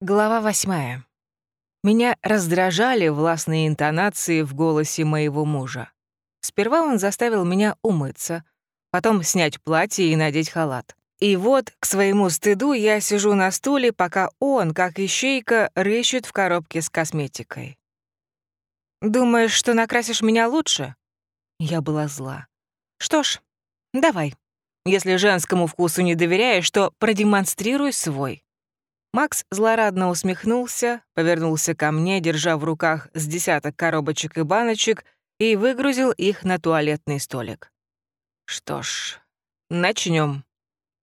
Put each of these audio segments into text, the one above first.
Глава восьмая. Меня раздражали властные интонации в голосе моего мужа. Сперва он заставил меня умыться, потом снять платье и надеть халат. И вот, к своему стыду, я сижу на стуле, пока он, как ищейка, рыщет в коробке с косметикой. «Думаешь, что накрасишь меня лучше?» Я была зла. «Что ж, давай. Если женскому вкусу не доверяешь, то продемонстрируй свой». Макс злорадно усмехнулся, повернулся ко мне, держа в руках с десяток коробочек и баночек, и выгрузил их на туалетный столик. Что ж, начнем.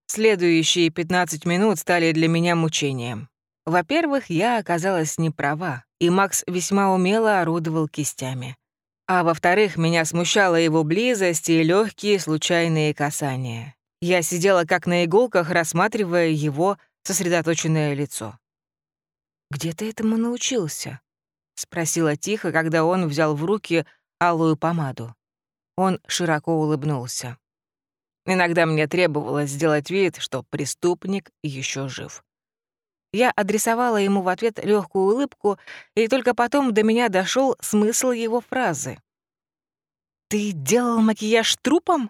Следующие 15 минут стали для меня мучением. Во-первых, я оказалась не права, и Макс весьма умело орудовал кистями. А во-вторых, меня смущала его близость и легкие случайные касания. Я сидела как на иголках, рассматривая его сосредоточенное лицо. «Где ты этому научился?» — спросила тихо, когда он взял в руки алую помаду. Он широко улыбнулся. Иногда мне требовалось сделать вид, что преступник еще жив. Я адресовала ему в ответ легкую улыбку, и только потом до меня дошел смысл его фразы. «Ты делал макияж трупом?»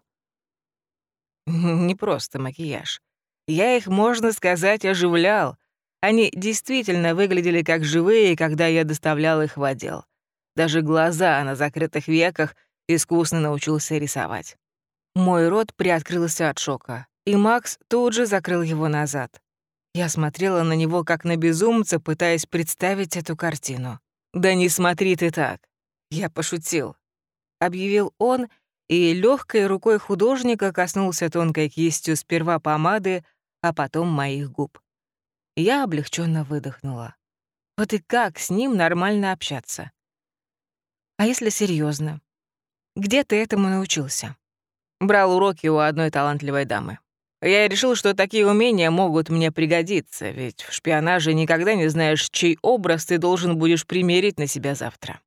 Не просто макияж. Я их, можно сказать, оживлял. Они действительно выглядели как живые, когда я доставлял их в отдел. Даже глаза на закрытых веках искусно научился рисовать. Мой рот приоткрылся от шока, и Макс тут же закрыл его назад. Я смотрела на него как на безумца, пытаясь представить эту картину. «Да не смотри ты так!» Я пошутил. Объявил он, и легкой рукой художника коснулся тонкой кистью сперва помады, а потом моих губ. Я облегченно выдохнула. Вот и как с ним нормально общаться? А если серьезно? Где ты этому научился? Брал уроки у одной талантливой дамы. Я решил, что такие умения могут мне пригодиться, ведь в шпионаже никогда не знаешь, чей образ ты должен будешь примерить на себя завтра.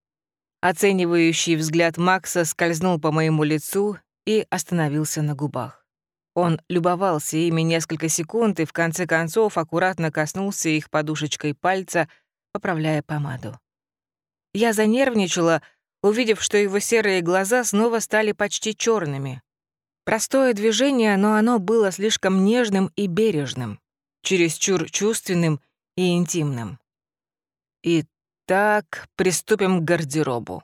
Оценивающий взгляд Макса скользнул по моему лицу и остановился на губах. Он любовался ими несколько секунд и в конце концов аккуратно коснулся их подушечкой пальца, поправляя помаду. Я занервничала, увидев, что его серые глаза снова стали почти черными. Простое движение, но оно было слишком нежным и бережным, чересчур чувственным и интимным. «Итак, приступим к гардеробу».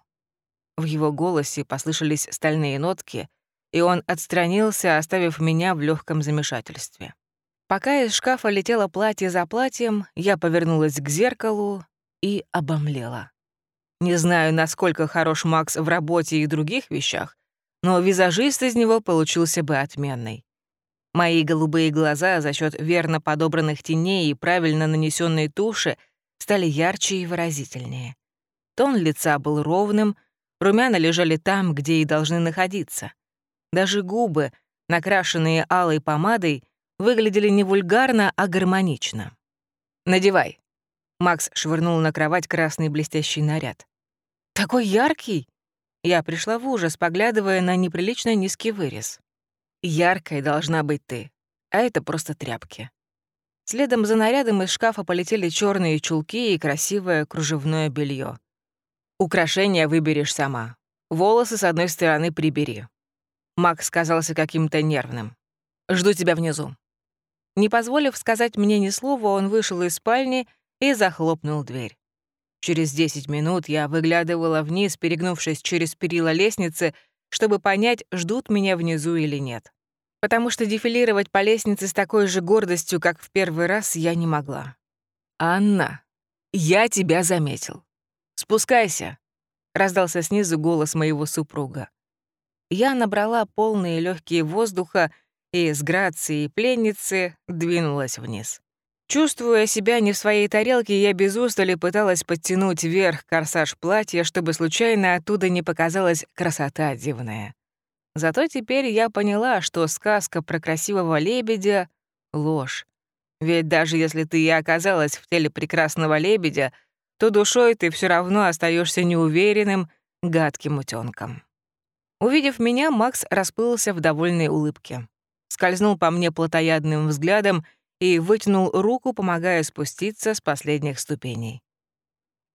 В его голосе послышались стальные нотки, и он отстранился, оставив меня в легком замешательстве. Пока из шкафа летело платье за платьем, я повернулась к зеркалу и обомлела. Не знаю, насколько хорош Макс в работе и других вещах, но визажист из него получился бы отменный. Мои голубые глаза за счет верно подобранных теней и правильно нанесенной туши стали ярче и выразительнее. Тон лица был ровным, румяна лежали там, где и должны находиться — даже губы, накрашенные алой помадой, выглядели не вульгарно, а гармонично. «Надевай». Макс швырнул на кровать красный блестящий наряд. «Такой яркий!» Я пришла в ужас, поглядывая на неприлично низкий вырез. «Яркой должна быть ты, а это просто тряпки». Следом за нарядом из шкафа полетели черные чулки и красивое кружевное белье. Украшения выберешь сама. Волосы с одной стороны прибери. Макс казался каким-то нервным. «Жду тебя внизу». Не позволив сказать мне ни слова, он вышел из спальни и захлопнул дверь. Через 10 минут я выглядывала вниз, перегнувшись через перила лестницы, чтобы понять, ждут меня внизу или нет. Потому что дефилировать по лестнице с такой же гордостью, как в первый раз, я не могла. «Анна, я тебя заметил. Спускайся», — раздался снизу голос моего супруга я набрала полные легкие воздуха и с грацией пленницы двинулась вниз. Чувствуя себя не в своей тарелке, я без устали пыталась подтянуть вверх корсаж платья, чтобы случайно оттуда не показалась красота дивная. Зато теперь я поняла, что сказка про красивого лебедя — ложь. Ведь даже если ты и оказалась в теле прекрасного лебедя, то душой ты все равно остаешься неуверенным, гадким утенком. Увидев меня, Макс расплылся в довольной улыбке. Скользнул по мне плотоядным взглядом и вытянул руку, помогая спуститься с последних ступеней.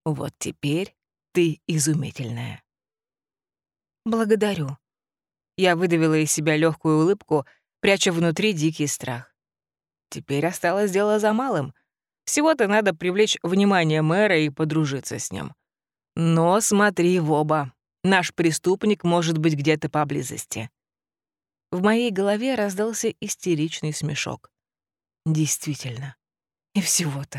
«Вот теперь ты изумительная». «Благодарю». Я выдавила из себя легкую улыбку, пряча внутри дикий страх. Теперь осталось дело за малым. Всего-то надо привлечь внимание мэра и подружиться с ним. Но смотри в оба. Наш преступник может быть где-то поблизости. В моей голове раздался истеричный смешок. Действительно. И всего-то.